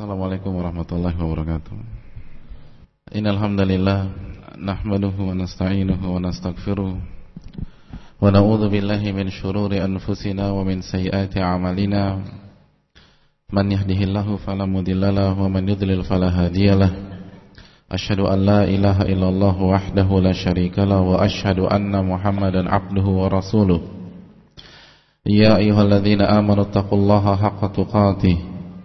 Assalamualaikum warahmatullahi wabarakatuh. Innal hamdalillah nahmaduhu wa nasta'inuhu wa nastaghfiruh wa na'udzu billahi min shururi anfusina wa min sayyiati a'malina. Man yahdihillahu fala mudhillalah wa man yudlil fala hadiyalah Ashhadu an la ilaha illallah wahdahu la syarikalah wa ashhadu anna Muhammadan abduhu wa rasuluh. Ya ayyuhalladzina amanu taqullaha haqqa tuqatih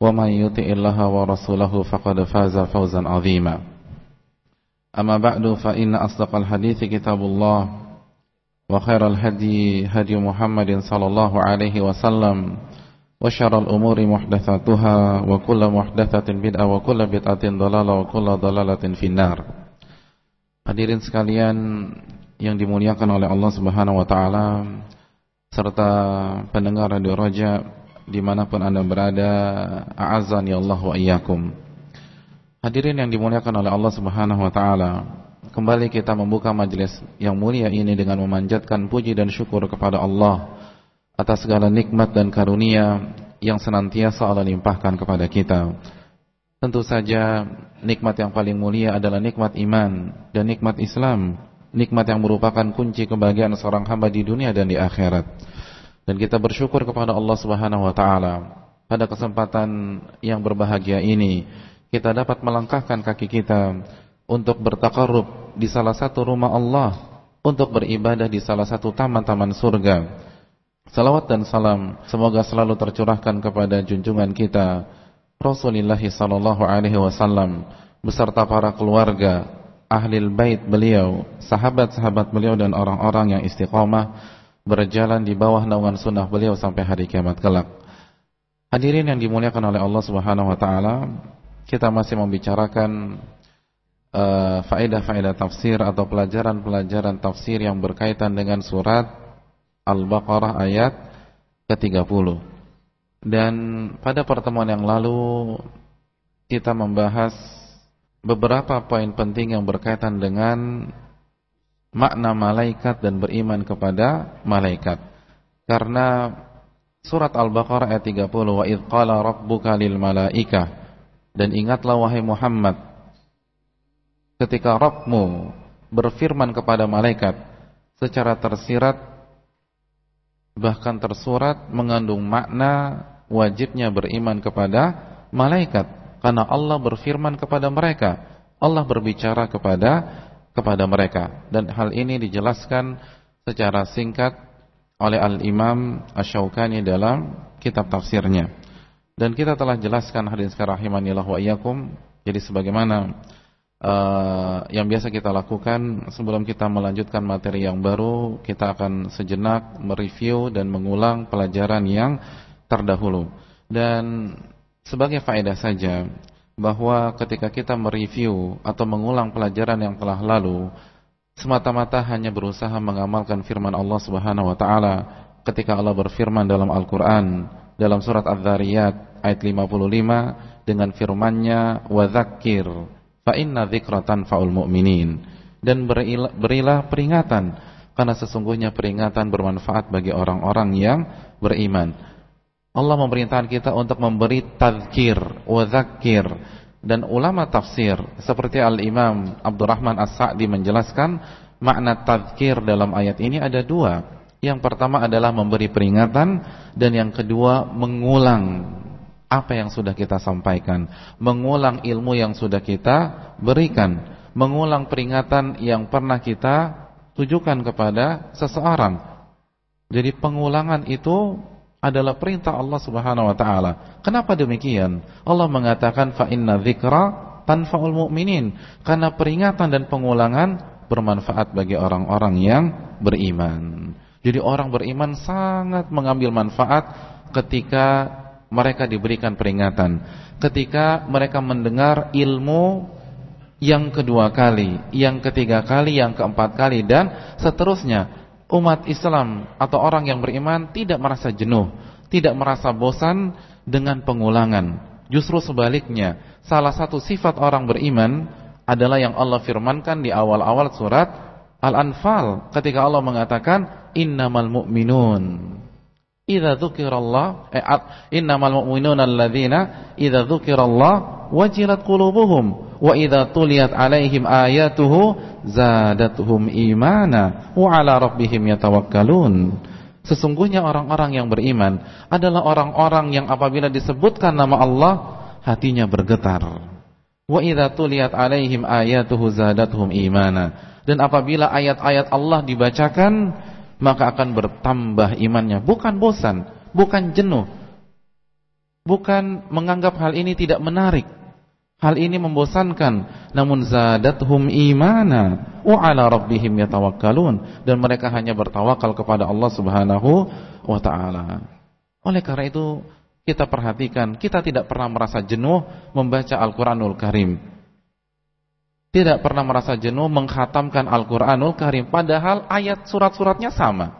ومن يطع الله ورسوله فقد فاز فوزا عظيما أما بعد فإن أصدق الحديث كتاب الله وخير الهدي هدي محمد صلى الله عليه وسلم وشر الأمور محدثاتها وكل محدثة بدعة وكل بدعة ضلالة وكل ضلالة في النار Hadirin sekalian yang dimuliakan oleh Allah Subhanahu wa taala serta pendengar Radio Raja di mana pun anda berada A'azan ya Allah wa iyyakum. Hadirin yang dimuliakan oleh Allah subhanahu wa ta'ala Kembali kita membuka majelis yang mulia ini dengan memanjatkan puji dan syukur kepada Allah Atas segala nikmat dan karunia yang senantiasa Allah limpahkan kepada kita. Tentu saja nikmat yang paling mulia adalah nikmat iman dan nikmat Islam. Nikmat yang merupakan kunci kebahagiaan seorang hamba di dunia dan di akhirat dan kita bersyukur kepada Allah Subhanahu wa taala pada kesempatan yang berbahagia ini kita dapat melangkahkan kaki kita untuk bertakarrub di salah satu rumah Allah untuk beribadah di salah satu taman-taman surga. Salawat dan salam semoga selalu tercurahkan kepada junjungan kita Rasulullah sallallahu alaihi wasallam beserta para keluarga, ahli bait beliau, sahabat-sahabat beliau dan orang-orang yang istiqamah berjalan di bawah naungan sunnah beliau sampai hari kiamat kelak. Hadirin yang dimuliakan oleh Allah Subhanahu wa taala, kita masih membicarakan uh, faedah-faedah tafsir atau pelajaran-pelajaran tafsir yang berkaitan dengan surat Al-Baqarah ayat ke-30. Dan pada pertemuan yang lalu kita membahas beberapa poin penting yang berkaitan dengan makna malaikat dan beriman kepada malaikat. Karena surat Al-Baqarah ayat 30 wa idz qala rabbuka lil malaikah dan ingatlah wahai Muhammad ketika Rabbmu berfirman kepada malaikat secara tersirat bahkan tersurat mengandung makna wajibnya beriman kepada malaikat karena Allah berfirman kepada mereka Allah berbicara kepada kepada mereka dan hal ini dijelaskan secara singkat oleh Al-Imam Asy-Syaukani dalam kitab tafsirnya. Dan kita telah jelaskan hadis rahimanillah wa iyyakum. Jadi sebagaimana uh, yang biasa kita lakukan sebelum kita melanjutkan materi yang baru, kita akan sejenak mereview dan mengulang pelajaran yang terdahulu. Dan sebagai faedah saja, bahwa ketika kita mereview atau mengulang pelajaran yang telah lalu semata-mata hanya berusaha mengamalkan firman Allah Subhanahu wa taala ketika Allah berfirman dalam Al-Qur'an dalam surat Adz-Dzariyat ayat 55 dengan firman-Nya wa dzakir fa inna dzikratan faul mu'minin. Dan berilah peringatan karena sesungguhnya peringatan bermanfaat bagi orang-orang yang beriman Allah memerintahkan kita untuk memberi tazkir wa dan ulama tafsir seperti Al-Imam Abdurrahman As-Sa'di menjelaskan makna tazkir dalam ayat ini ada dua. Yang pertama adalah memberi peringatan dan yang kedua mengulang apa yang sudah kita sampaikan, mengulang ilmu yang sudah kita berikan, mengulang peringatan yang pernah kita tujukan kepada seseorang. Jadi pengulangan itu adalah perintah Allah Subhanahu wa taala. Kenapa demikian? Allah mengatakan fa inna dzikra tanfa'ul mu'minin. Karena peringatan dan pengulangan bermanfaat bagi orang-orang yang beriman. Jadi orang beriman sangat mengambil manfaat ketika mereka diberikan peringatan. Ketika mereka mendengar ilmu yang kedua kali, yang ketiga kali, yang keempat kali dan seterusnya. Umat Islam atau orang yang beriman tidak merasa jenuh, tidak merasa bosan dengan pengulangan. Justru sebaliknya, salah satu sifat orang beriman adalah yang Allah firmankan di awal-awal surat Al-Anfal ketika Allah mengatakan innamal mu'minun idza dzukirallah eh, innamal mu'minuna alladzina idza dzukirallah wajilat qulubuhum wa idza tuliyat alaihim ayatuhu zadatuhum imana wa ala rabbihim yatawakkalun. Sesungguhnya orang-orang yang beriman adalah orang-orang yang apabila disebutkan nama Allah hatinya bergetar. Wa idza tuliyat alaihim ayatuhu zadatuhum imana. Dan apabila ayat-ayat Allah dibacakan maka akan bertambah imannya. Bukan bosan, bukan jenuh. Bukan menganggap hal ini tidak menarik. Hal ini membosankan, namun zadathum imana wa ala rabbihim yatawakkalun dan mereka hanya bertawakal kepada Allah Subhanahu wa taala. Oleh karena itu kita perhatikan, kita tidak pernah merasa jenuh membaca Al-Qur'anul Karim tidak pernah merasa jenuh menghatamkan Al-Quranul Karim padahal ayat surat-suratnya sama.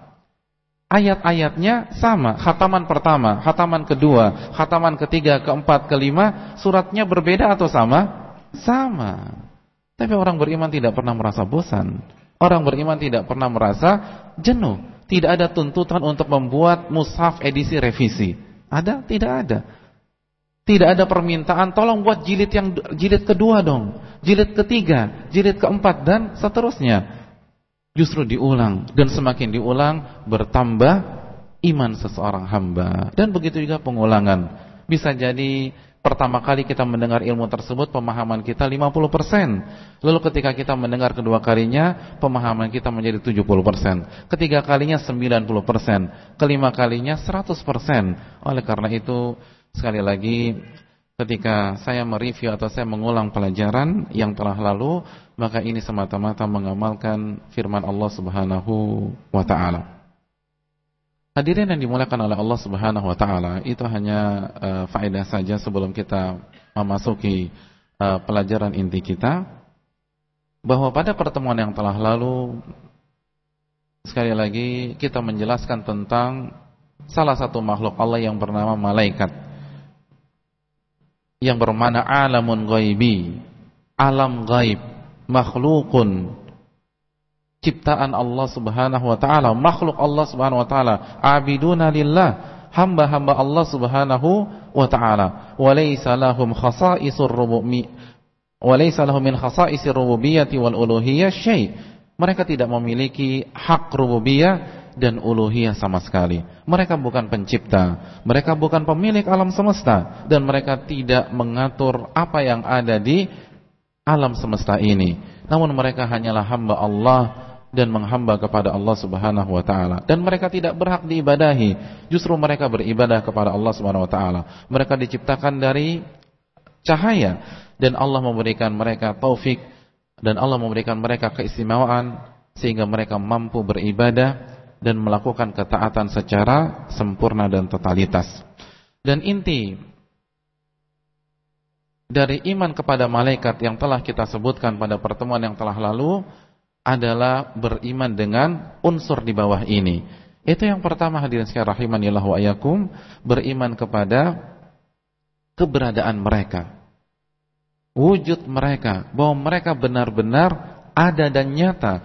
Ayat-ayatnya sama. Khataman pertama, khataman kedua khataman ketiga, keempat, kelima suratnya berbeda atau sama? sama. Tapi orang beriman tidak pernah merasa bosan. Orang beriman tidak pernah merasa jenuh. Tidak ada tuntutan untuk membuat mushaf edisi revisi. Ada? tidak ada tidak ada permintaan tolong buat jilid yang jilid kedua dong, jilid ketiga, jilid keempat dan seterusnya. Justru diulang dan semakin diulang bertambah iman seseorang hamba dan begitu juga pengulangan. Bisa jadi pertama kali kita mendengar ilmu tersebut pemahaman kita 50%. Lalu ketika kita mendengar kedua kalinya pemahaman kita menjadi 70%. Ketiga kalinya 90%. Kelima kalinya 100%. Oleh karena itu Sekali lagi ketika saya mereview atau saya mengulang pelajaran yang telah lalu, maka ini semata-mata mengamalkan firman Allah Subhanahu wa taala. Hadirin yang dimuliakan oleh Allah Subhanahu wa taala, itu hanya uh, faedah saja sebelum kita memasuki uh, pelajaran inti kita bahwa pada pertemuan yang telah lalu sekali lagi kita menjelaskan tentang salah satu makhluk Allah yang bernama malaikat yang bermana alamun ghaibi, alam gaib, makhlukun, ciptaan Allah Subhanahu wa taala, makhluk Allah Subhanahu wa taala, abiduna lillah, hamba-hamba Allah Subhanahu wa taala. Wa laysa lahum khasaisur rububiyah wa laysa lahum min khasaisir rububiyyati wal uluhiyyah syai'. Mereka tidak memiliki hak rububiyah dan uluhiyah sama sekali. Mereka bukan pencipta, mereka bukan pemilik alam semesta dan mereka tidak mengatur apa yang ada di alam semesta ini. Namun mereka hanyalah hamba Allah dan menghamba kepada Allah Subhanahu wa taala dan mereka tidak berhak diibadahi. Justru mereka beribadah kepada Allah Subhanahu wa taala. Mereka diciptakan dari cahaya dan Allah memberikan mereka taufik dan Allah memberikan mereka keistimewaan sehingga mereka mampu beribadah dan melakukan ketaatan secara sempurna dan totalitas. Dan inti dari iman kepada malaikat yang telah kita sebutkan pada pertemuan yang telah lalu adalah beriman dengan unsur di bawah ini. Itu yang pertama hadirin sekalian rahimanillah wa ayakum, beriman kepada keberadaan mereka. Wujud mereka, bahwa mereka benar-benar ada dan nyata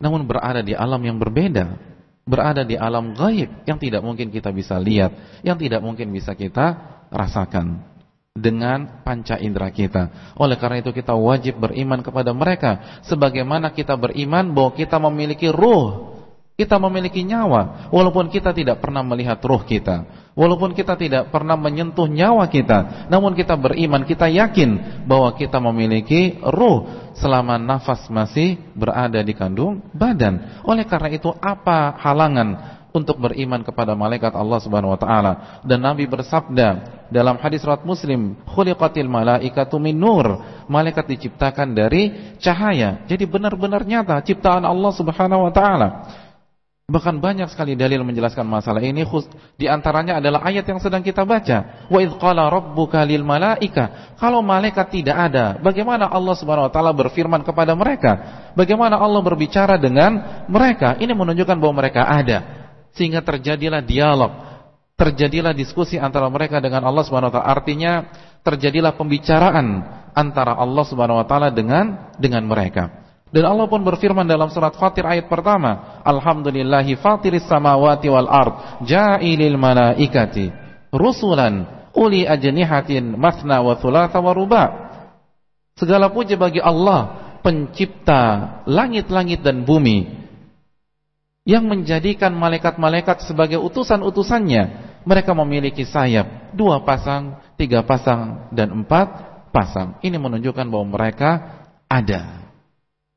namun berada di alam yang berbeda berada di alam gaib yang tidak mungkin kita bisa lihat, yang tidak mungkin bisa kita rasakan dengan panca indera kita. Oleh karena itu kita wajib beriman kepada mereka sebagaimana kita beriman bahwa kita memiliki ruh kita memiliki nyawa walaupun kita tidak pernah melihat ruh kita, walaupun kita tidak pernah menyentuh nyawa kita, namun kita beriman, kita yakin bahwa kita memiliki ruh selama nafas masih berada di kandung badan. Oleh karena itu apa halangan untuk beriman kepada malaikat Allah Subhanahu wa taala? Dan Nabi bersabda dalam hadis riwayat Muslim, "Khuliqatil malaikatu min nur." Malaikat diciptakan dari cahaya. Jadi benar-benar nyata ciptaan Allah Subhanahu wa taala. Bahkan banyak sekali dalil menjelaskan masalah ini di antaranya adalah ayat yang sedang kita baca. Wa idz qala rabbuka lil malaika. Kalau malaikat tidak ada, bagaimana Allah taala berfirman kepada mereka? Bagaimana Allah berbicara dengan mereka? Ini menunjukkan bahwa mereka ada. Sehingga terjadilah dialog, terjadilah diskusi antara mereka dengan Allah taala. Artinya terjadilah pembicaraan antara Allah taala dengan dengan mereka. Dan Allah pun berfirman dalam surat Fatir ayat pertama, Alhamdulillahi fatiris samawati wal ard, ja'ilil malaikati rusulan uli ajnihatin masna wa thulatha wa ruba. Segala puji bagi Allah, pencipta langit-langit dan bumi yang menjadikan malaikat-malaikat sebagai utusan-utusannya. Mereka memiliki sayap, dua pasang, tiga pasang, dan empat pasang. Ini menunjukkan bahwa mereka ada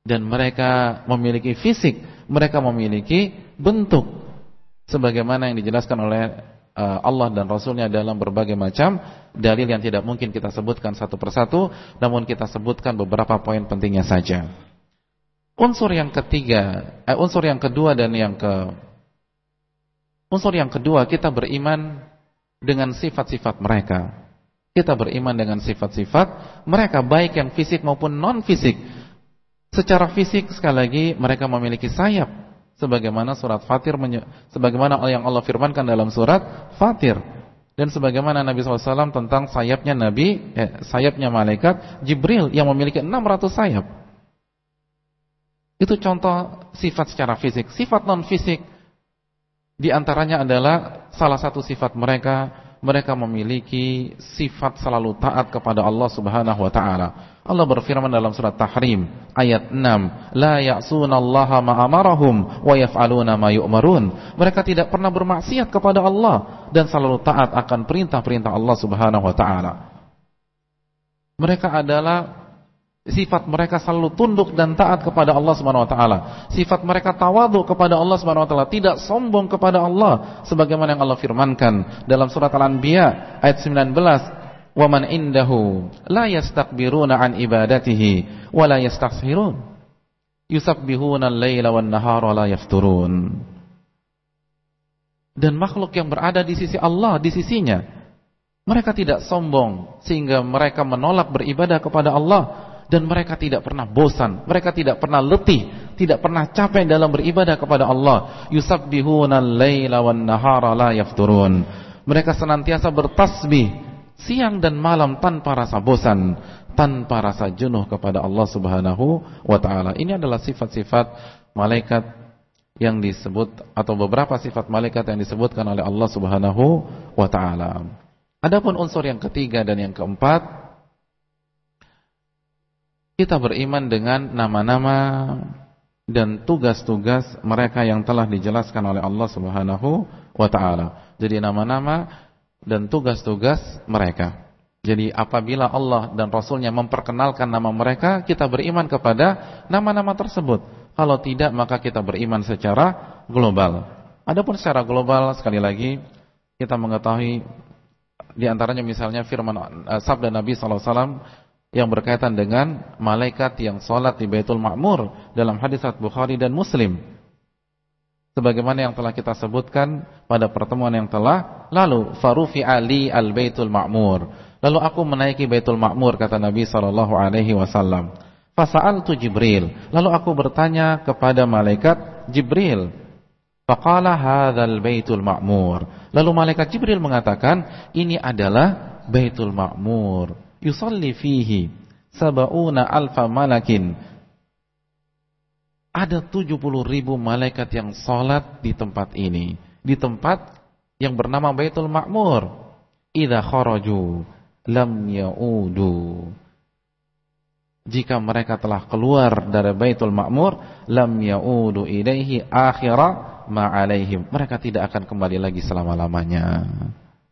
dan mereka memiliki fisik, mereka memiliki bentuk sebagaimana yang dijelaskan oleh uh, Allah dan Rasulnya dalam berbagai macam dalil yang tidak mungkin kita sebutkan satu persatu, namun kita sebutkan beberapa poin pentingnya saja. Unsur yang ketiga, eh, unsur yang kedua dan yang ke unsur yang kedua kita beriman dengan sifat-sifat mereka. Kita beriman dengan sifat-sifat mereka baik yang fisik maupun non fisik Secara fisik sekali lagi mereka memiliki sayap sebagaimana surat Fatir sebagaimana yang Allah firmankan dalam surat Fatir dan sebagaimana Nabi SAW tentang sayapnya Nabi eh, sayapnya malaikat Jibril yang memiliki 600 sayap. Itu contoh sifat secara fisik. Sifat non fisik di antaranya adalah salah satu sifat mereka mereka memiliki sifat selalu taat kepada Allah Subhanahu wa taala. Allah berfirman dalam surat Tahrim ayat 6, "La ya'sunallaha ma amarahum wa yaf'aluna ma yu'marun." Mereka tidak pernah bermaksiat kepada Allah dan selalu taat akan perintah-perintah Allah Subhanahu wa taala. Mereka adalah Sifat mereka selalu tunduk dan taat kepada Allah Subhanahu wa taala. Sifat mereka tawadhu kepada Allah Subhanahu wa taala, tidak sombong kepada Allah sebagaimana yang Allah firmankan dalam surat Al-Anbiya ayat 19, "Wa man indahu la yastakbiruna an ibadatihi wa la yastaghfirun. Yusabbihuna al-laila wan nahara la yafturun." Dan makhluk yang berada di sisi Allah, di sisinya, mereka tidak sombong sehingga mereka menolak beribadah kepada Allah dan mereka tidak pernah bosan, mereka tidak pernah letih, tidak pernah capek dalam beribadah kepada Allah. Yusabbihuna al-laila wan nahara la yafturun. Mereka senantiasa bertasbih siang dan malam tanpa rasa bosan, tanpa rasa jenuh kepada Allah Subhanahu wa taala. Ini adalah sifat-sifat malaikat yang disebut atau beberapa sifat malaikat yang disebutkan oleh Allah Subhanahu wa taala. Adapun unsur yang ketiga dan yang keempat kita beriman dengan nama-nama dan tugas-tugas mereka yang telah dijelaskan oleh Allah Subhanahu wa taala. Jadi nama-nama dan tugas-tugas mereka. Jadi apabila Allah dan Rasulnya memperkenalkan nama mereka, kita beriman kepada nama-nama tersebut. Kalau tidak, maka kita beriman secara global. Adapun secara global, sekali lagi, kita mengetahui di antaranya misalnya firman uh, sabda Nabi SAW yang berkaitan dengan malaikat yang sholat di Baitul Ma'mur dalam hadis Bukhari dan Muslim. Sebagaimana yang telah kita sebutkan pada pertemuan yang telah lalu farufi ali al Baitul Ma'mur. Lalu aku menaiki Baitul Ma'mur kata Nabi sallallahu alaihi wasallam. Fasa'altu Jibril. Lalu aku bertanya kepada malaikat Jibril. Faqala hadzal Baitul Ma'mur. Lalu malaikat Jibril mengatakan, ini adalah Baitul Ma'mur yusalli fihi sab'una alfa malakin. Ada 70 ribu malaikat yang salat di tempat ini. Di tempat yang bernama Baitul Ma'mur. Idza kharaju lam yaudu. Jika mereka telah keluar dari Baitul Ma'mur lam yaudu ilaihi akhira ma alaihim mereka tidak akan kembali lagi selama-lamanya.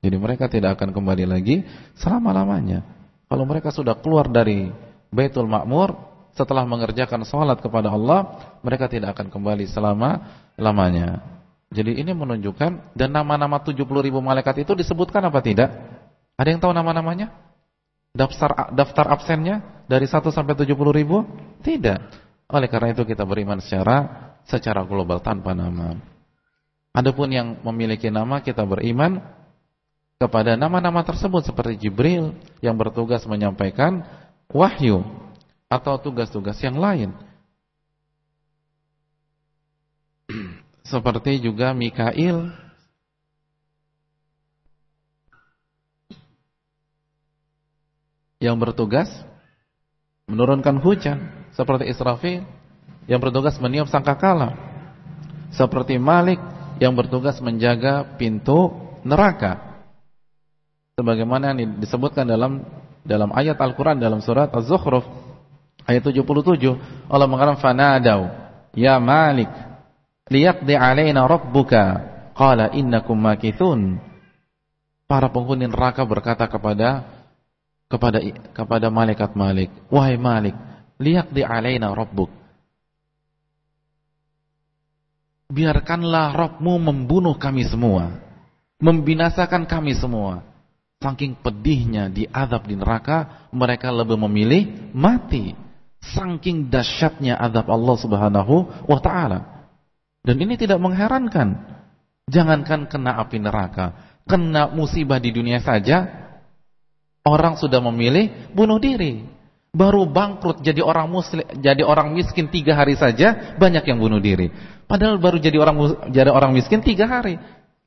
Jadi mereka tidak akan kembali lagi selama-lamanya kalau mereka sudah keluar dari Baitul Ma'mur setelah mengerjakan sholat kepada Allah, mereka tidak akan kembali selama-lamanya. Jadi ini menunjukkan dan nama-nama 70 ribu malaikat itu disebutkan apa tidak? Ada yang tahu nama-namanya? Daftar daftar absennya dari 1 sampai 70 ribu? Tidak. Oleh karena itu kita beriman secara secara global tanpa nama. Adapun yang memiliki nama kita beriman kepada nama-nama tersebut seperti Jibril yang bertugas menyampaikan wahyu atau tugas-tugas yang lain. Seperti juga Mikail. Yang bertugas menurunkan hujan seperti Israfil. Yang bertugas meniup sangkakala seperti Malik yang bertugas menjaga pintu neraka sebagaimana yang disebutkan dalam dalam ayat Al-Qur'an dalam surat Az-Zukhruf ayat 77 Allah mengatakan fanadau ya Malik liyaqdi alaina rabbuka qala innakum makithun para penghuni neraka berkata kepada kepada kepada malaikat Malik wahai Malik liyaqdi alaina rabbuk biarkanlah Rabbmu membunuh kami semua, membinasakan kami semua. Saking pedihnya di azab di neraka, mereka lebih memilih mati. Saking dahsyatnya azab Allah Subhanahu wa taala. Dan ini tidak mengherankan. Jangankan kena api neraka, kena musibah di dunia saja, orang sudah memilih bunuh diri. Baru bangkrut jadi orang muslim, jadi orang miskin tiga hari saja banyak yang bunuh diri. Padahal baru jadi orang jadi orang miskin tiga hari.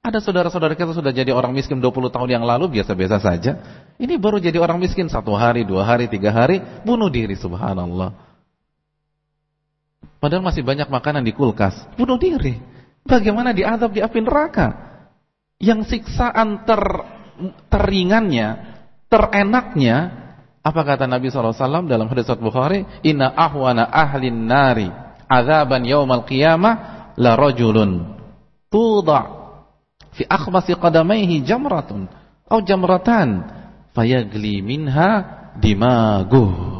Ada saudara-saudara kita sudah jadi orang miskin 20 tahun yang lalu biasa-biasa saja. Ini baru jadi orang miskin satu hari, dua hari, tiga hari bunuh diri. Subhanallah. Padahal masih banyak makanan di kulkas. Bunuh diri. Bagaimana diadab di api neraka? Yang siksaan ter, teringannya, terenaknya apa kata Nabi SAW dalam hadis Bukhari? Inna ahwana ahlin nari azaban yawmal qiyamah la rajulun tuda' fi akhmasi qadamaihi jamratun atau jamratan fayagli minha dimaguh.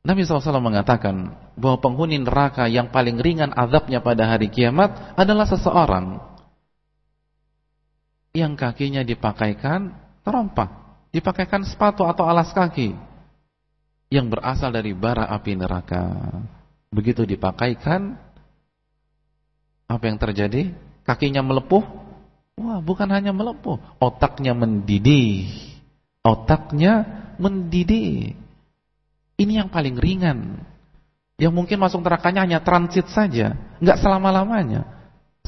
Nabi SAW mengatakan bahwa penghuni neraka yang paling ringan azabnya pada hari kiamat adalah seseorang yang kakinya dipakaikan terompak, dipakaikan sepatu atau alas kaki yang berasal dari bara api neraka. Begitu dipakaikan, apa yang terjadi? Kakinya melepuh. Wah, bukan hanya melepuh, otaknya mendidih. Otaknya mendidih. Ini yang paling ringan. Yang mungkin masuk nerakanya hanya transit saja, nggak selama-lamanya.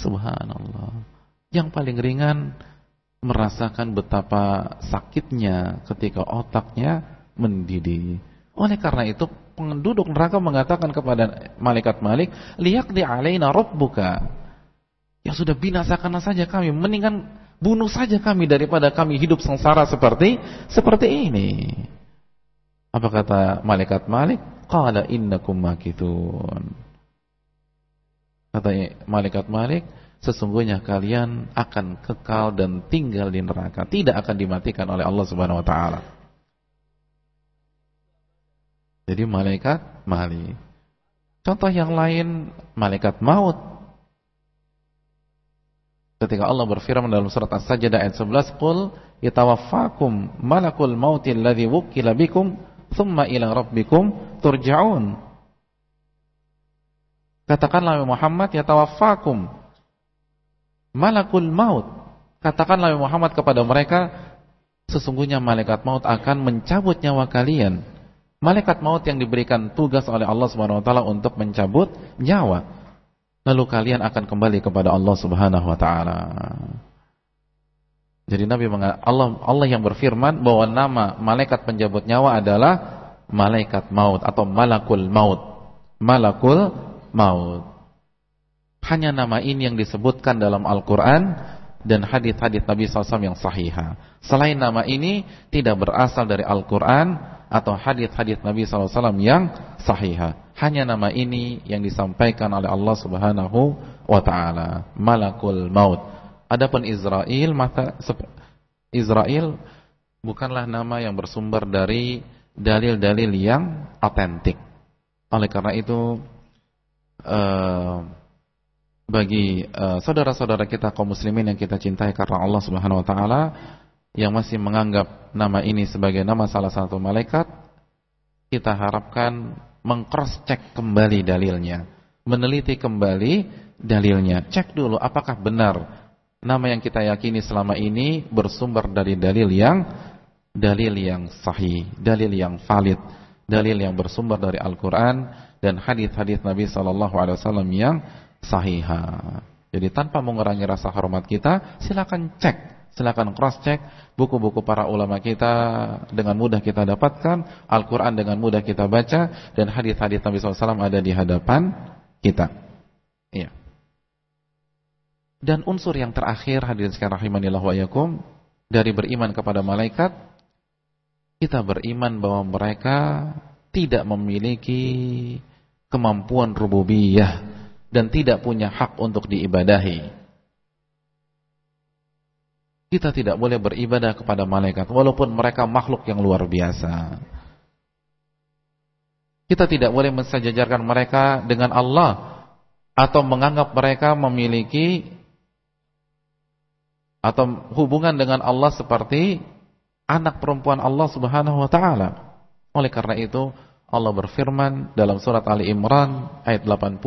Subhanallah. Yang paling ringan merasakan betapa sakitnya ketika otaknya mendidih. Oleh karena itu penduduk neraka mengatakan kepada malaikat Malik, "Liyaqdi alaina rabbuka." Ya sudah binasakanlah saja kami, mendingan bunuh saja kami daripada kami hidup sengsara seperti seperti ini. Apa kata malaikat Malik? Qala innakum makithun. Kata malaikat Malik, sesungguhnya kalian akan kekal dan tinggal di neraka, tidak akan dimatikan oleh Allah Subhanahu wa taala. Jadi malaikat mali. Contoh yang lain malaikat maut. Ketika Allah berfirman dalam surat As-Sajdah ayat 11, "Qul yatawaffakum malakul mautil ladzi wukila bikum thumma ila rabbikum turja'un." Katakanlah Muhammad yatawaffakum malakul maut. Katakanlah Muhammad kepada mereka, sesungguhnya malaikat maut akan mencabut nyawa kalian. Malaikat maut yang diberikan tugas oleh Allah Subhanahu wa taala untuk mencabut nyawa. Lalu kalian akan kembali kepada Allah Subhanahu wa taala. Jadi Nabi Allah Allah yang berfirman bahwa nama malaikat penjabut nyawa adalah malaikat maut atau malakul maut. Malakul maut. Hanya nama ini yang disebutkan dalam Al-Quran dan hadis-hadis Nabi SAW yang sahihah. Selain nama ini tidak berasal dari Al-Quran atau hadis-hadis Nabi SAW yang sahihah. Hanya nama ini yang disampaikan oleh Allah Subhanahu wa taala, Malakul Maut. Adapun Israel maka Israel bukanlah nama yang bersumber dari dalil-dalil yang otentik. Oleh karena itu uh, bagi eh, saudara-saudara kita kaum muslimin yang kita cintai karena Allah Subhanahu wa taala yang masih menganggap nama ini sebagai nama salah satu malaikat kita harapkan mengcross check kembali dalilnya meneliti kembali dalilnya. Cek dulu apakah benar nama yang kita yakini selama ini bersumber dari dalil yang dalil yang sahih, dalil yang valid, dalil yang bersumber dari Al-Qur'an dan hadis-hadis Nabi sallallahu alaihi wasallam yang sahih. Jadi tanpa mengurangi rasa hormat kita, silakan cek, silakan cross check buku-buku para ulama kita dengan mudah kita dapatkan, Al-Qur'an dengan mudah kita baca dan hadis-hadis Nabi SAW ada di hadapan kita. Iya. Dan unsur yang terakhir hadirin sekalian rahimanillah wa yakum dari beriman kepada malaikat kita beriman bahwa mereka tidak memiliki kemampuan rububiyah dan tidak punya hak untuk diibadahi. Kita tidak boleh beribadah kepada malaikat walaupun mereka makhluk yang luar biasa. Kita tidak boleh mensejajarkan mereka dengan Allah atau menganggap mereka memiliki atau hubungan dengan Allah seperti anak perempuan Allah Subhanahu wa taala. Oleh karena itu Allah berfirman dalam surat Ali Imran ayat 80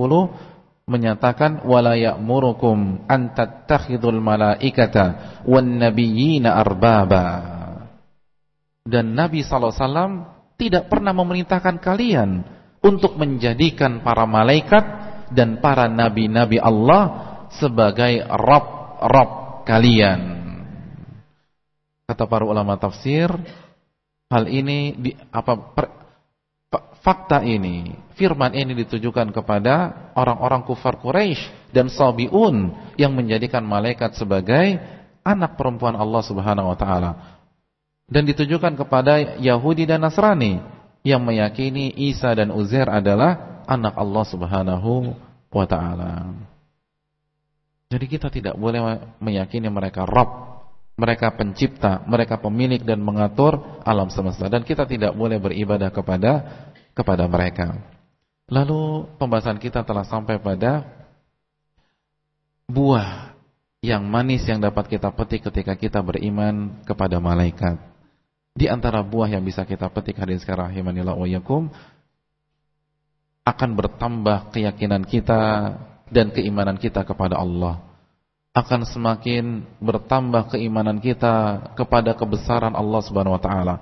menyatakan wala ya'murukum an tattakhidul malaikata wan nabiyyina arbaba. Dan Nabi sallallahu alaihi wasallam tidak pernah memerintahkan kalian untuk menjadikan para malaikat dan para nabi-nabi Allah sebagai rob-rob kalian. Kata para ulama tafsir, hal ini di, apa per, fakta ini, firman ini ditujukan kepada orang-orang kufar Quraisy dan Sabiun yang menjadikan malaikat sebagai anak perempuan Allah Subhanahu wa taala. Dan ditujukan kepada Yahudi dan Nasrani yang meyakini Isa dan Uzair adalah anak Allah Subhanahu wa taala. Jadi kita tidak boleh meyakini mereka Rabb mereka pencipta, mereka pemilik dan mengatur alam semesta dan kita tidak boleh beribadah kepada kepada mereka. Lalu pembahasan kita telah sampai pada buah yang manis yang dapat kita petik ketika kita beriman kepada malaikat. Di antara buah yang bisa kita petik hari sekarang rahimanillah wa akan bertambah keyakinan kita dan keimanan kita kepada Allah akan semakin bertambah keimanan kita kepada kebesaran Allah Subhanahu wa taala,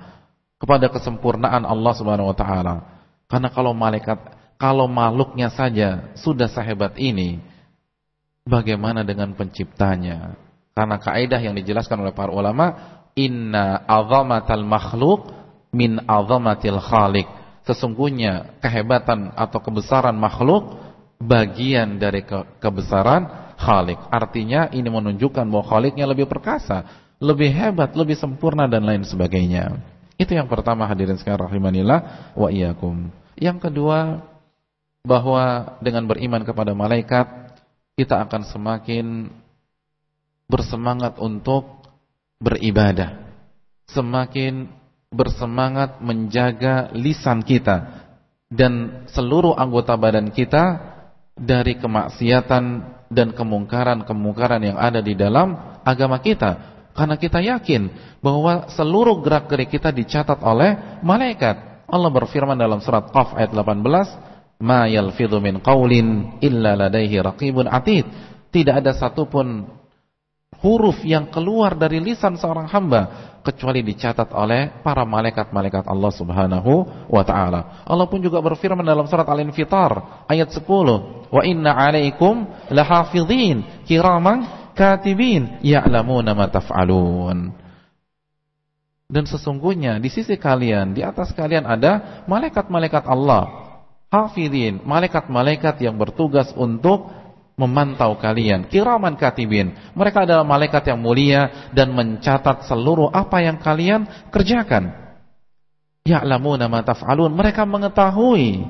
kepada kesempurnaan Allah Subhanahu wa taala. Karena kalau malaikat, kalau makhluknya saja sudah sehebat ini, bagaimana dengan penciptanya? Karena kaidah yang dijelaskan oleh para ulama, inna azamatal makhluk min azamatil khaliq. Sesungguhnya kehebatan atau kebesaran makhluk bagian dari ke kebesaran Khalik. Artinya ini menunjukkan bahwa Khaliknya lebih perkasa, lebih hebat, lebih sempurna dan lain sebagainya. Itu yang pertama hadirin sekalian rahimanillah wa iyyakum. Yang kedua bahwa dengan beriman kepada malaikat kita akan semakin bersemangat untuk beribadah. Semakin bersemangat menjaga lisan kita dan seluruh anggota badan kita dari kemaksiatan dan kemungkaran-kemungkaran yang ada di dalam agama kita. Karena kita yakin bahwa seluruh gerak-gerik kita dicatat oleh malaikat. Allah berfirman dalam surat Qaf ayat 18, "Ma yalfidhu min qaulin illa ladaihi raqibun atid." Tidak ada satupun huruf yang keluar dari lisan seorang hamba kecuali dicatat oleh para malaikat-malaikat Allah Subhanahu wa taala. Allah pun juga berfirman dalam surat Al-Infitar ayat 10, Wa inna alaikum lahafidhin kiraman katibin ya'lamuna ma taf'alun. Dan sesungguhnya di sisi kalian, di atas kalian ada malaikat-malaikat Allah, hafidhin, malaikat-malaikat yang bertugas untuk memantau kalian. Kiraman katibin. Mereka adalah malaikat yang mulia dan mencatat seluruh apa yang kalian kerjakan. Ya'lamuna ma taf'alun. Mereka mengetahui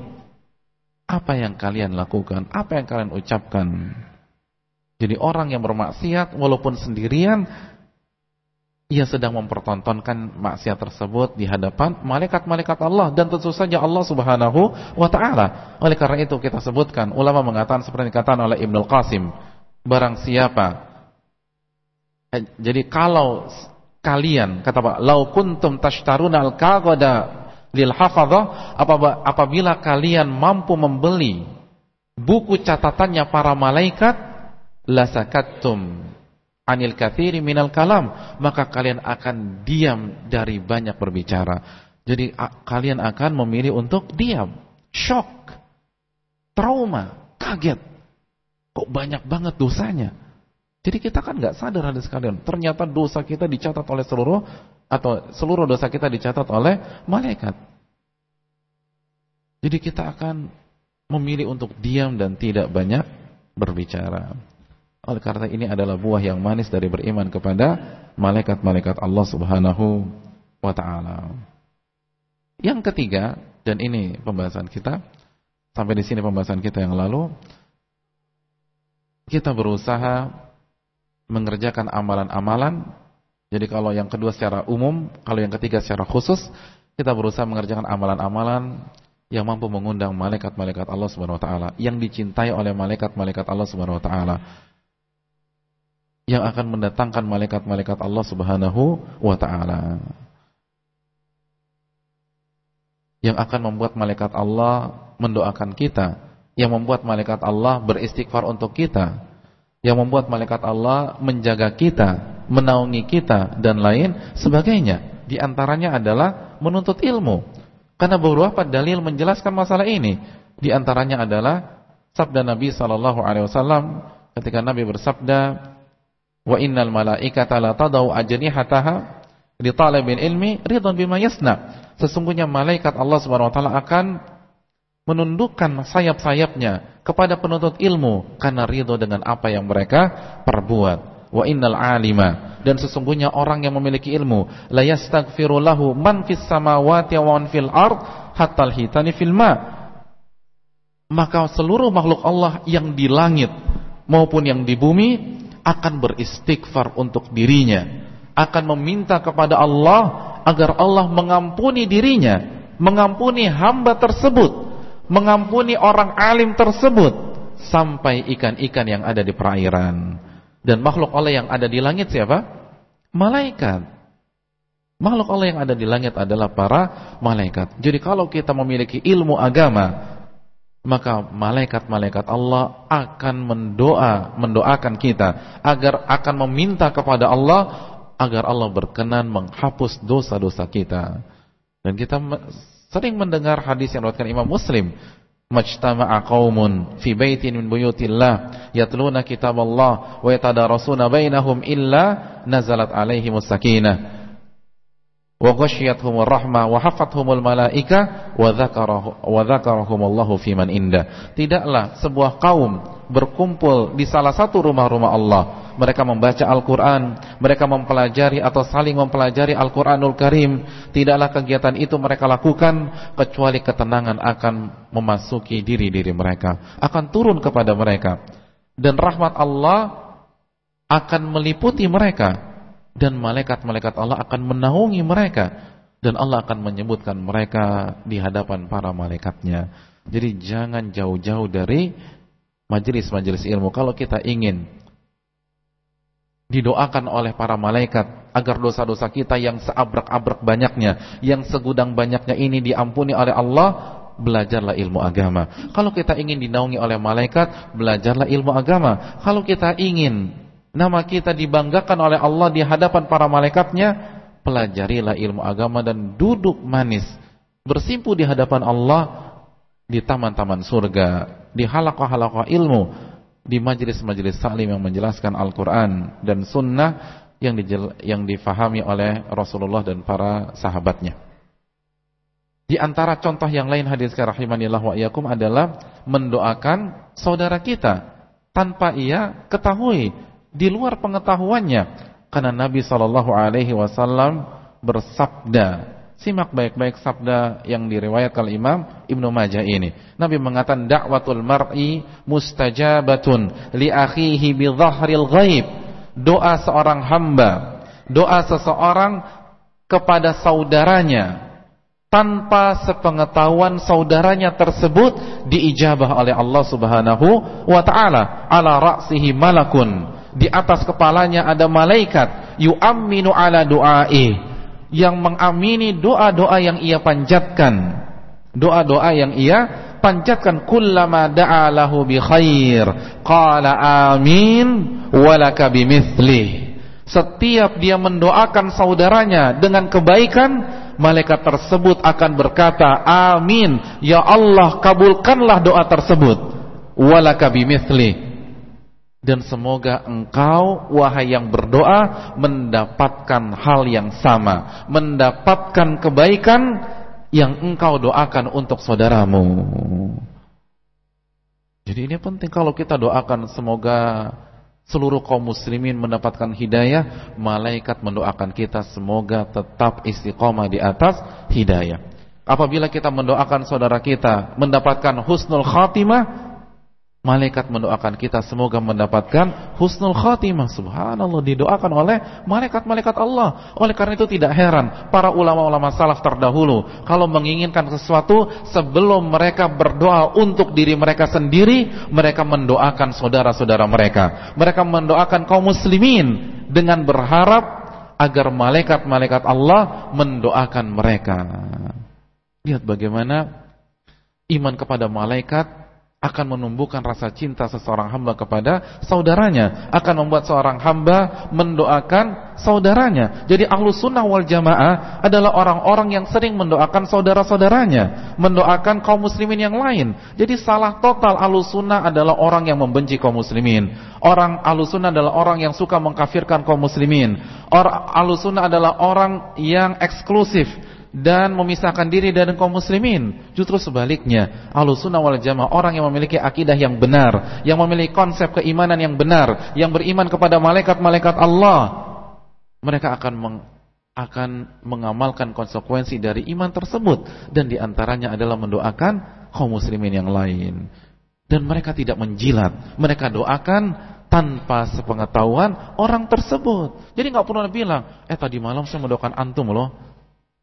apa yang kalian lakukan, apa yang kalian ucapkan. Jadi orang yang bermaksiat walaupun sendirian ia sedang mempertontonkan maksiat tersebut di hadapan malaikat-malaikat Allah dan tentu saja Allah Subhanahu wa taala. Oleh karena itu kita sebutkan ulama mengatakan seperti dikatakan oleh Ibnu Qasim, barang siapa eh, jadi kalau kalian kata Pak, lau kuntum tashtaruna al-qagada lil hafadhah apabila kalian mampu membeli buku catatannya para malaikat lasakattum anil kathiri minal kalam maka kalian akan diam dari banyak berbicara. Jadi kalian akan memilih untuk diam. Shock. Trauma. Kaget. Kok banyak banget dosanya? Jadi kita kan nggak sadar ada sekalian. Ternyata dosa kita dicatat oleh seluruh atau seluruh dosa kita dicatat oleh malaikat. Jadi kita akan memilih untuk diam dan tidak banyak berbicara oleh karena ini adalah buah yang manis dari beriman kepada malaikat-malaikat Allah Subhanahu wa taala. Yang ketiga, dan ini pembahasan kita sampai di sini pembahasan kita yang lalu, kita berusaha mengerjakan amalan-amalan. Jadi kalau yang kedua secara umum, kalau yang ketiga secara khusus, kita berusaha mengerjakan amalan-amalan yang mampu mengundang malaikat-malaikat Allah Subhanahu wa taala, yang dicintai oleh malaikat-malaikat Allah Subhanahu wa taala yang akan mendatangkan malaikat-malaikat Allah Subhanahu wa taala. Yang akan membuat malaikat Allah mendoakan kita, yang membuat malaikat Allah beristighfar untuk kita, yang membuat malaikat Allah menjaga kita, menaungi kita dan lain sebagainya. Di antaranya adalah menuntut ilmu. Karena beberapa dalil menjelaskan masalah ini. Di antaranya adalah sabda Nabi sallallahu alaihi wasallam ketika Nabi bersabda, Wa innal malaikata la tadau ajnihataha li talabil ilmi ridwan bima yasna. Sesungguhnya malaikat Allah Subhanahu wa taala akan menundukkan sayap-sayapnya kepada penuntut ilmu karena ridho dengan apa yang mereka perbuat. Wa innal alima dan sesungguhnya orang yang memiliki ilmu la yastaghfiru lahu man fis samawati wa man fil ard hatta hitani fil ma. Maka seluruh makhluk Allah yang di langit maupun yang di bumi akan beristighfar untuk dirinya, akan meminta kepada Allah agar Allah mengampuni dirinya, mengampuni hamba tersebut, mengampuni orang alim tersebut sampai ikan-ikan yang ada di perairan. Dan makhluk Allah yang ada di langit siapa? Malaikat. Makhluk Allah yang ada di langit adalah para malaikat. Jadi kalau kita memiliki ilmu agama, maka malaikat-malaikat Allah akan mendoa mendoakan kita agar akan meminta kepada Allah agar Allah berkenan menghapus dosa-dosa kita. Dan kita sering mendengar hadis yang diriwayatkan Imam Muslim, majtama'a qaumun fi baitin min buyutillah yatluna kitaballah wa yatadarasuna bainahum illa nazalat alaihimus sakinah wa ghasyiyatuhumur rahmah. Tidaklah sebuah kaum berkumpul di salah satu rumah-rumah Allah. Mereka membaca Al-Qur'an, mereka mempelajari atau saling mempelajari Al-Qur'anul Karim. Tidaklah kegiatan itu mereka lakukan kecuali ketenangan akan memasuki diri-diri mereka, akan turun kepada mereka. Dan rahmat Allah akan meliputi mereka dan malaikat-malaikat Allah akan menaungi mereka dan Allah akan menyebutkan mereka di hadapan para malaikatnya. Jadi jangan jauh-jauh dari majelis-majelis ilmu. Kalau kita ingin didoakan oleh para malaikat agar dosa-dosa kita yang seabrek-abrek banyaknya, yang segudang banyaknya ini diampuni oleh Allah, belajarlah ilmu agama. Kalau kita ingin dinaungi oleh malaikat, belajarlah ilmu agama. Kalau kita ingin nama kita dibanggakan oleh Allah di hadapan para malaikatnya, pelajarilah ilmu agama dan duduk manis, bersimpu di hadapan Allah di taman-taman surga, di halaqah-halaqah ilmu, di majelis-majelis salim yang menjelaskan Al-Quran dan sunnah yang, yang difahami oleh Rasulullah dan para sahabatnya. Di antara contoh yang lain hadis rahimanillah wa iyakum adalah mendoakan saudara kita tanpa ia ketahui di luar pengetahuannya. Karena Nabi Shallallahu alaihi wasallam bersabda simak baik-baik sabda yang diriwayatkan Imam Ibnu Majah ini. Nabi mengatakan dakwatul mar'i mustajabatun li akhihi bi dhahril ghaib. Doa seorang hamba doa seseorang kepada saudaranya tanpa sepengetahuan saudaranya tersebut diijabah oleh Allah Subhanahu wa taala. Ala ra'sihi malakun di atas kepalanya ada malaikat yu'amminu ala du'ai. Yang mengamini doa-doa yang ia panjatkan. Doa-doa yang ia panjatkan. Kullama da'a lahu bi khair. Qala amin walaka bimithli setiap dia mendoakan saudaranya dengan kebaikan malaikat tersebut akan berkata amin. Ya Allah kabulkanlah doa tersebut. Walaka bimithli dan semoga engkau wahai yang berdoa mendapatkan hal yang sama mendapatkan kebaikan yang engkau doakan untuk saudaramu. Jadi ini penting kalau kita doakan semoga seluruh kaum muslimin mendapatkan hidayah, malaikat mendoakan kita semoga tetap istiqomah di atas hidayah. Apabila kita mendoakan saudara kita mendapatkan husnul khatimah, Malaikat mendoakan kita semoga mendapatkan husnul khatimah. Subhanallah didoakan oleh malaikat-malaikat Allah. Oleh karena itu tidak heran para ulama-ulama salaf terdahulu kalau menginginkan sesuatu sebelum mereka berdoa untuk diri mereka sendiri, mereka mendoakan saudara-saudara mereka. Mereka mendoakan kaum muslimin dengan berharap agar malaikat-malaikat Allah mendoakan mereka. Lihat bagaimana iman kepada malaikat akan menumbuhkan rasa cinta seseorang hamba kepada saudaranya akan membuat seorang hamba mendoakan saudaranya. Jadi ahlu sunnah wal jamaah adalah orang-orang yang sering mendoakan saudara-saudaranya mendoakan kaum muslimin yang lain. Jadi salah total ahlu sunnah adalah orang yang membenci kaum muslimin. Orang ahlu sunnah adalah orang yang suka mengkafirkan kaum muslimin. Orang ahlu sunnah adalah orang yang eksklusif dan memisahkan diri dari kaum muslimin. Justru sebaliknya, Ahlussunnah wal Jamaah orang yang memiliki akidah yang benar, yang memiliki konsep keimanan yang benar, yang beriman kepada malaikat-malaikat Allah, mereka akan meng, akan mengamalkan konsekuensi dari iman tersebut dan di antaranya adalah mendoakan kaum muslimin yang lain. Dan mereka tidak menjilat, mereka doakan tanpa sepengetahuan orang tersebut. Jadi nggak perlu bilang, eh tadi malam saya mendoakan antum loh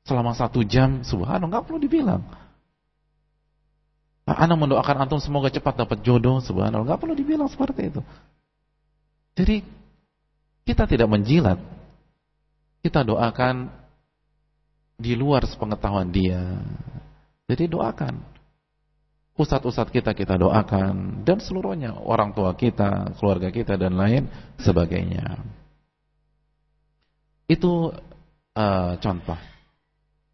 selama satu jam, subhanallah, nggak perlu dibilang. Anak mendoakan antum semoga cepat dapat jodoh, subhanallah, nggak perlu dibilang seperti itu. Jadi kita tidak menjilat, kita doakan di luar sepengetahuan dia. Jadi doakan. Ustadz-ustadz kita kita doakan dan seluruhnya orang tua kita, keluarga kita dan lain sebagainya. Itu uh, contoh.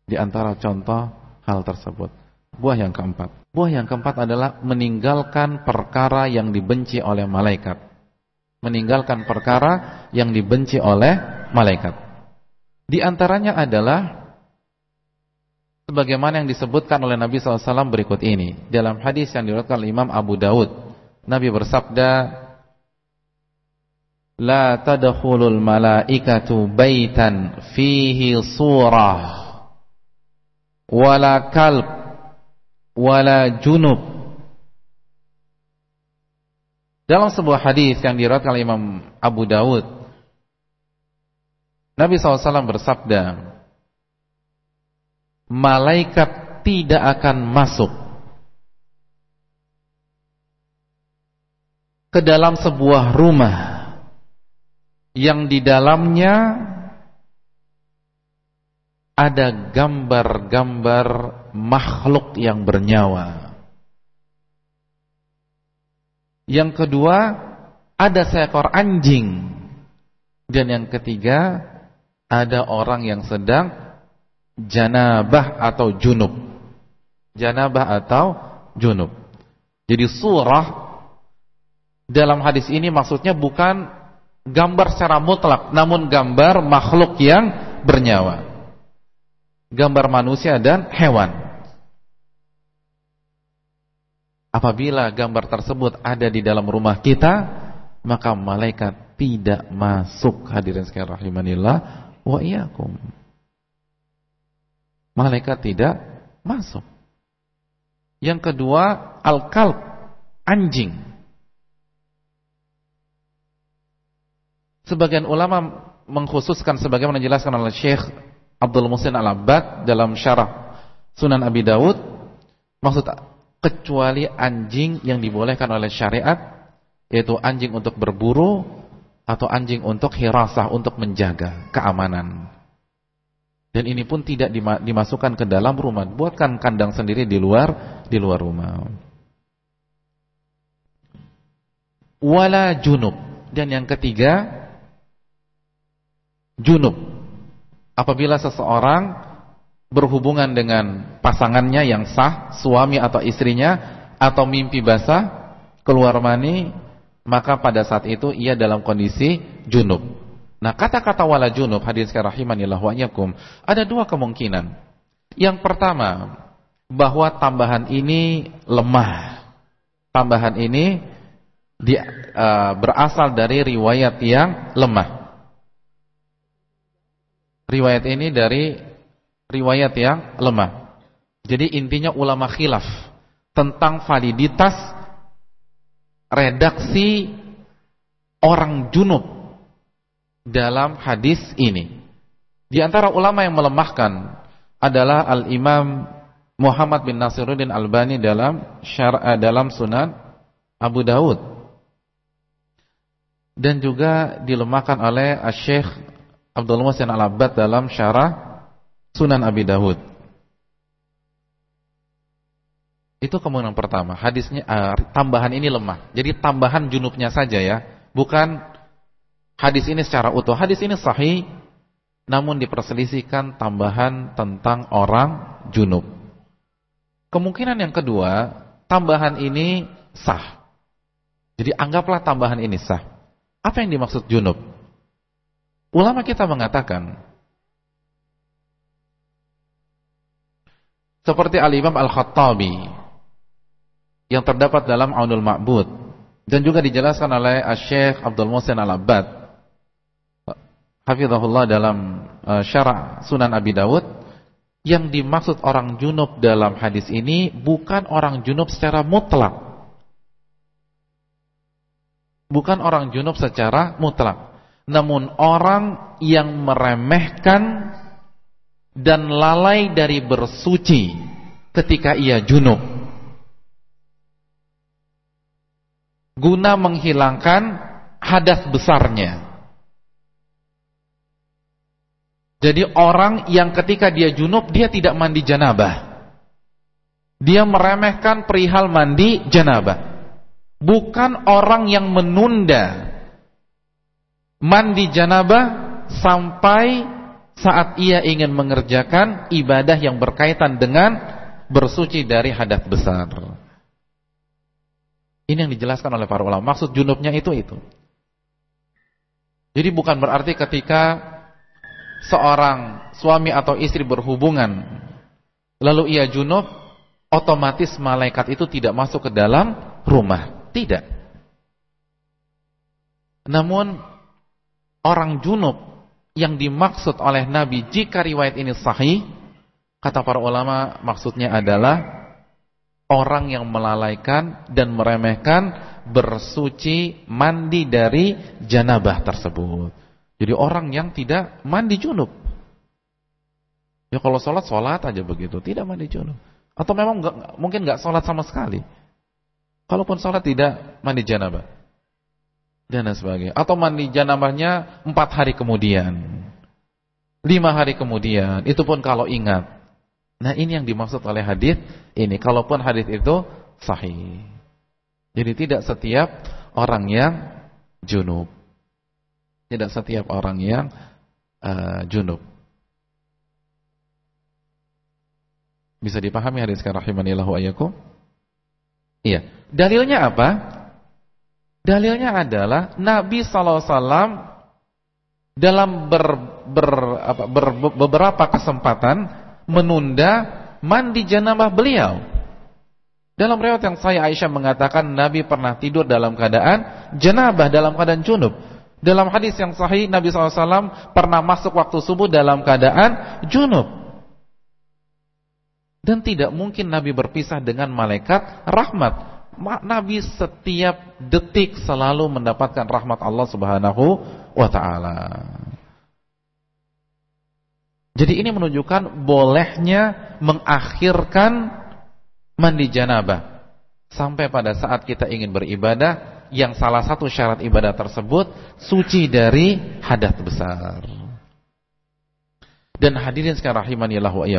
Di antara contoh hal tersebut. Buah yang keempat. Buah yang keempat adalah meninggalkan perkara yang dibenci oleh malaikat. Meninggalkan perkara yang dibenci oleh malaikat. Di antaranya adalah sebagaimana yang disebutkan oleh Nabi SAW berikut ini. Dalam hadis yang diriwayatkan Imam Abu Daud, Nabi bersabda, "La tadkhulul malaikatu baitan fihi surah wala kalb. Wala junub. Dalam sebuah hadis yang diriwayatkan oleh Imam Abu Dawud Nabi SAW bersabda malaikat tidak akan masuk ke dalam sebuah rumah yang di dalamnya ada gambar-gambar makhluk yang bernyawa. Yang kedua, ada seekor anjing. Dan yang ketiga, ada orang yang sedang janabah atau junub. Janabah atau junub. Jadi surah dalam hadis ini maksudnya bukan gambar secara mutlak, namun gambar makhluk yang bernyawa gambar manusia dan hewan. Apabila gambar tersebut ada di dalam rumah kita, maka malaikat tidak masuk hadirin sekalian rahimanillah wa iyyakum. Malaikat tidak masuk. Yang kedua, al-kalb, anjing. Sebagian ulama mengkhususkan sebagaimana dijelaskan oleh Syekh Abdul Musin Al-Abbad dalam syarah Sunan Abi Dawud maksud kecuali anjing yang dibolehkan oleh syariat yaitu anjing untuk berburu atau anjing untuk hirasah untuk menjaga keamanan. Dan ini pun tidak dimasukkan ke dalam rumah. Buatkan kandang sendiri di luar di luar rumah. Wala junub. Dan yang ketiga junub. Apabila seseorang berhubungan dengan pasangannya yang sah, suami atau istrinya atau mimpi basah, keluar mani, maka pada saat itu ia dalam kondisi junub. Nah, kata-kata wala junub hadis rahimanillah wa ada dua kemungkinan. Yang pertama, bahwa tambahan ini lemah. Tambahan ini di, uh, berasal dari riwayat yang lemah. Riwayat ini dari riwayat yang lemah. Jadi intinya ulama khilaf tentang validitas redaksi orang junub dalam hadis ini. Di antara ulama yang melemahkan adalah Al-Imam Muhammad bin Nasiruddin Albani dalam syar'a eh, dalam Sunan Abu Daud. Dan juga dilemahkan oleh Syekh Abdul Muhsin Al-Abbad dalam syarah Sunan Abi Dawud. Itu kemungkinan pertama. Hadisnya uh, tambahan ini lemah. Jadi tambahan junubnya saja ya, bukan hadis ini secara utuh. Hadis ini sahih namun diperselisihkan tambahan tentang orang junub. Kemungkinan yang kedua, tambahan ini sah. Jadi anggaplah tambahan ini sah. Apa yang dimaksud junub? Ulama kita mengatakan seperti Al-Imam Al-Khattabi yang terdapat dalam Aunul Ma'bud dan juga dijelaskan oleh Syekh Abdul Muhsin Al-Abbad hafizahullah dalam uh, syarah Sunan Abi Dawud yang dimaksud orang junub dalam hadis ini bukan orang junub secara mutlak. Bukan orang junub secara mutlak namun orang yang meremehkan dan lalai dari bersuci ketika ia junub guna menghilangkan hadas besarnya. Jadi orang yang ketika dia junub dia tidak mandi janabah. Dia meremehkan perihal mandi janabah. Bukan orang yang menunda mandi janabah sampai saat ia ingin mengerjakan ibadah yang berkaitan dengan bersuci dari hadat besar. Ini yang dijelaskan oleh para ulama. Maksud junubnya itu itu. Jadi bukan berarti ketika seorang suami atau istri berhubungan lalu ia junub, otomatis malaikat itu tidak masuk ke dalam rumah. Tidak. Namun orang junub yang dimaksud oleh Nabi jika riwayat ini sahih kata para ulama maksudnya adalah orang yang melalaikan dan meremehkan bersuci mandi dari janabah tersebut. Jadi orang yang tidak mandi junub. Ya kalau sholat sholat aja begitu, tidak mandi junub. Atau memang gak, mungkin nggak sholat sama sekali. Kalaupun sholat tidak mandi janabah dan sebagainya. Atau mandi janabahnya empat hari kemudian, lima hari kemudian. Itu pun kalau ingat. Nah ini yang dimaksud oleh hadis ini. Kalaupun hadis itu sahih. Jadi tidak setiap orang yang junub. Tidak setiap orang yang uh, junub. Bisa dipahami hadis rahimanillahu ayyakum? Iya. Dalilnya apa? Dalilnya adalah Nabi SAW dalam ber, ber, apa, ber, beberapa kesempatan menunda mandi janabah beliau. Dalam riwayat yang saya Aisyah mengatakan Nabi pernah tidur dalam keadaan janabah dalam keadaan junub. Dalam hadis yang sahih Nabi SAW pernah masuk waktu subuh dalam keadaan junub. Dan tidak mungkin Nabi berpisah dengan malaikat rahmat. Nabi setiap detik selalu mendapatkan rahmat Allah Subhanahu wa taala. Jadi ini menunjukkan bolehnya mengakhirkan mandi janabah sampai pada saat kita ingin beribadah yang salah satu syarat ibadah tersebut suci dari hadat besar. Dan hadirin sekalian rahimanillah wa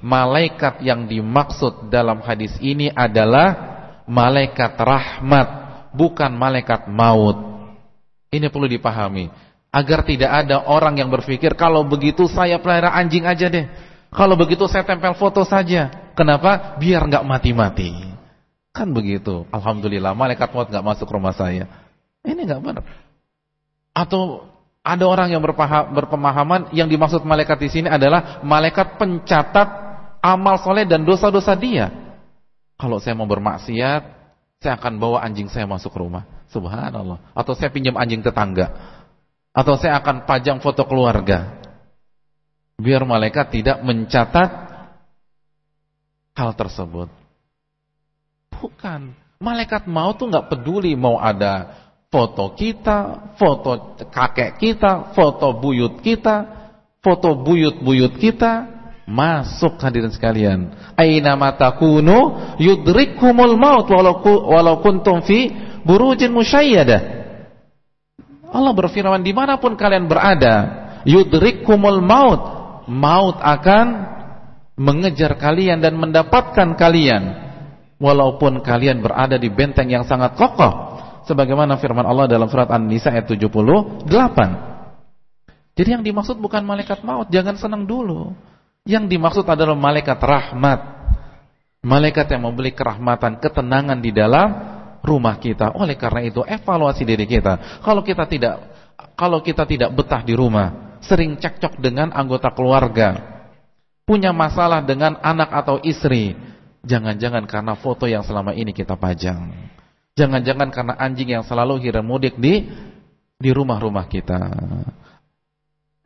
malaikat yang dimaksud dalam hadis ini adalah malaikat rahmat, bukan malaikat maut. Ini perlu dipahami agar tidak ada orang yang berpikir kalau begitu saya pelihara anjing aja deh. Kalau begitu saya tempel foto saja. Kenapa? Biar nggak mati-mati. Kan begitu. Alhamdulillah malaikat maut nggak masuk rumah saya. Ini nggak benar. Atau ada orang yang berpemahaman yang dimaksud malaikat di sini adalah malaikat pencatat amal soleh dan dosa-dosa dia. Kalau saya mau bermaksiat, saya akan bawa anjing saya masuk rumah. Subhanallah. Atau saya pinjam anjing tetangga. Atau saya akan pajang foto keluarga. Biar malaikat tidak mencatat hal tersebut. Bukan. Malaikat mau tuh nggak peduli mau ada foto kita, foto kakek kita, foto buyut kita, foto buyut-buyut kita masuk hadirin sekalian. Aina matakunu yudrikumul maut walau walau kuntum fi burujin musyayyadah. Allah berfirman di mana pun kalian berada, yudrikumul maut, maut akan mengejar kalian dan mendapatkan kalian walaupun kalian berada di benteng yang sangat kokoh sebagaimana firman Allah dalam surat An-Nisa ayat 78. Jadi yang dimaksud bukan malaikat maut, jangan senang dulu. Yang dimaksud adalah malaikat rahmat. Malaikat yang memberi kerahmatan, ketenangan di dalam rumah kita. Oleh karena itu, evaluasi diri kita. Kalau kita tidak kalau kita tidak betah di rumah, sering cekcok dengan anggota keluarga, punya masalah dengan anak atau istri, jangan-jangan karena foto yang selama ini kita pajang. Jangan-jangan karena anjing yang selalu hiram mudik di di rumah-rumah kita.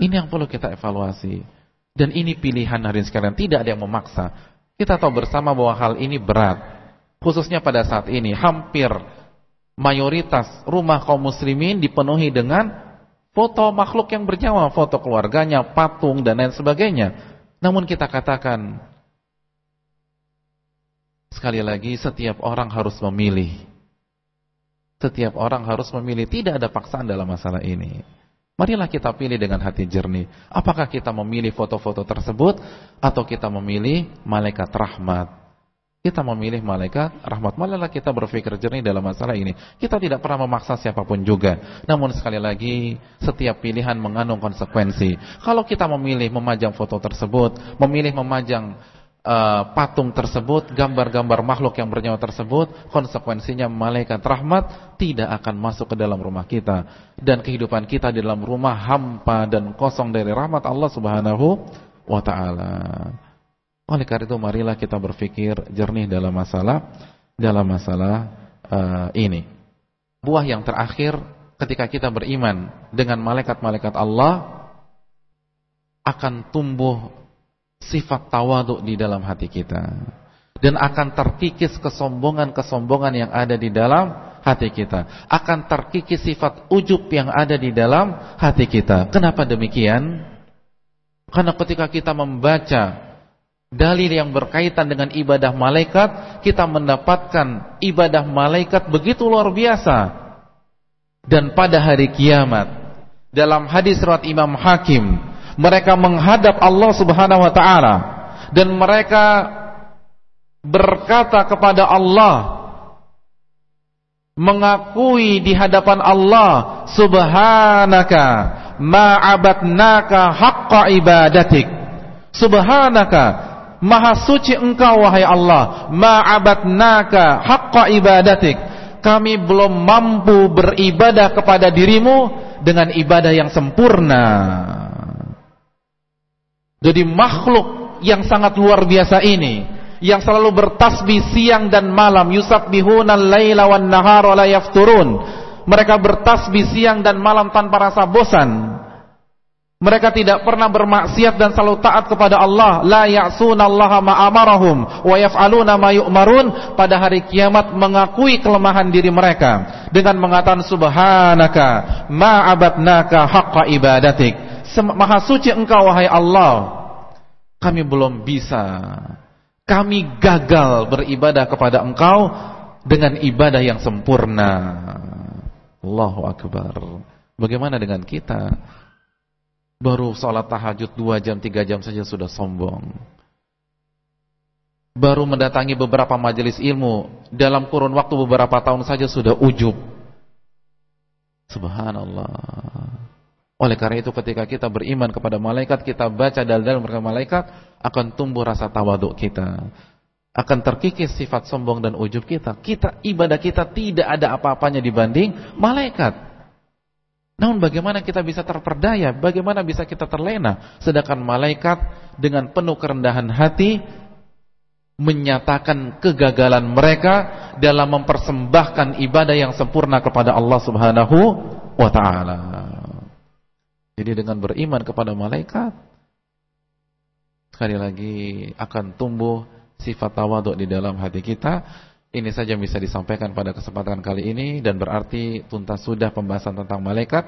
Ini yang perlu kita evaluasi. Dan ini pilihan hari sekalian, tidak ada yang memaksa. Kita tahu bersama bahwa hal ini berat. Khususnya pada saat ini, hampir mayoritas rumah kaum muslimin dipenuhi dengan foto makhluk yang bernyawa, foto keluarganya, patung, dan lain sebagainya. Namun kita katakan, sekali lagi setiap orang harus memilih setiap orang harus memilih, tidak ada paksaan dalam masalah ini. Marilah kita pilih dengan hati jernih. Apakah kita memilih foto-foto tersebut atau kita memilih malaikat rahmat? Kita memilih malaikat rahmat. Marilah kita berpikir jernih dalam masalah ini. Kita tidak pernah memaksa siapa pun juga. Namun sekali lagi, setiap pilihan mengandung konsekuensi. Kalau kita memilih memajang foto tersebut, memilih memajang uh, patung tersebut, gambar-gambar makhluk yang bernyawa tersebut, konsekuensinya malaikat rahmat tidak akan masuk ke dalam rumah kita dan kehidupan kita di dalam rumah hampa dan kosong dari rahmat Allah Subhanahu wa taala. Oleh karena itu marilah kita berpikir jernih dalam masalah dalam masalah uh, ini. Buah yang terakhir ketika kita beriman dengan malaikat-malaikat Allah akan tumbuh sifat tawaduk di dalam hati kita. Dan akan terkikis kesombongan-kesombongan yang ada di dalam hati kita. Akan terkikis sifat ujub yang ada di dalam hati kita. Kenapa demikian? Karena ketika kita membaca dalil yang berkaitan dengan ibadah malaikat kita mendapatkan ibadah malaikat begitu luar biasa. Dan pada hari kiamat dalam hadis riwayat Imam Hakim mereka menghadap Allah Subhanahu wa taala dan mereka berkata kepada Allah mengakui di hadapan Allah subhanaka ma'abadnaka haqqa ibadatik. Subhanaka maha suci engkau wahai Allah ma'abadnaka haqqa ibadatik. Kami belum mampu beribadah kepada dirimu dengan ibadah yang sempurna jadi makhluk yang sangat luar biasa ini yang selalu bertasbih siang dan malam yusabbihuna al-laila wan nahara la yafturun. Mereka bertasbih siang dan malam tanpa rasa bosan. Mereka tidak pernah bermaksiat dan selalu taat kepada Allah. La ya'sunallaha ma amarahum wa yaf'aluna ma yu'marun. Pada hari kiamat mengakui kelemahan diri mereka dengan mengatakan subhanaka ma abadnaka haqqa ibadatik maha suci engkau wahai Allah kami belum bisa kami gagal beribadah kepada engkau dengan ibadah yang sempurna Allahu Akbar bagaimana dengan kita Baru sholat tahajud 2 jam, 3 jam saja sudah sombong. Baru mendatangi beberapa majelis ilmu, dalam kurun waktu beberapa tahun saja sudah ujub. Subhanallah. Oleh karena itu ketika kita beriman kepada malaikat, kita baca dalil-dalil mereka malaikat, akan tumbuh rasa tawaduk kita. Akan terkikis sifat sombong dan ujub kita. Kita ibadah kita tidak ada apa-apanya dibanding malaikat. Namun bagaimana kita bisa terperdaya? Bagaimana bisa kita terlena? Sedangkan malaikat dengan penuh kerendahan hati menyatakan kegagalan mereka dalam mempersembahkan ibadah yang sempurna kepada Allah Subhanahu wa taala. Jadi dengan beriman kepada malaikat sekali lagi akan tumbuh sifat tawaduk di dalam hati kita. Ini saja bisa disampaikan pada kesempatan kali ini dan berarti tuntas sudah pembahasan tentang malaikat.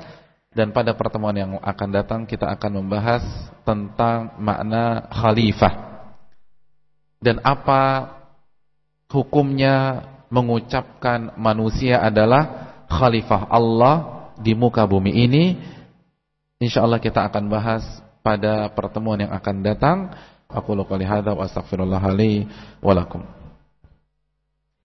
Dan pada pertemuan yang akan datang kita akan membahas tentang makna khalifah. Dan apa hukumnya mengucapkan manusia adalah khalifah Allah di muka bumi ini insyaallah kita akan bahas pada pertemuan yang akan datang. Aku qouli hadza wa astaghfirullah li wa lakum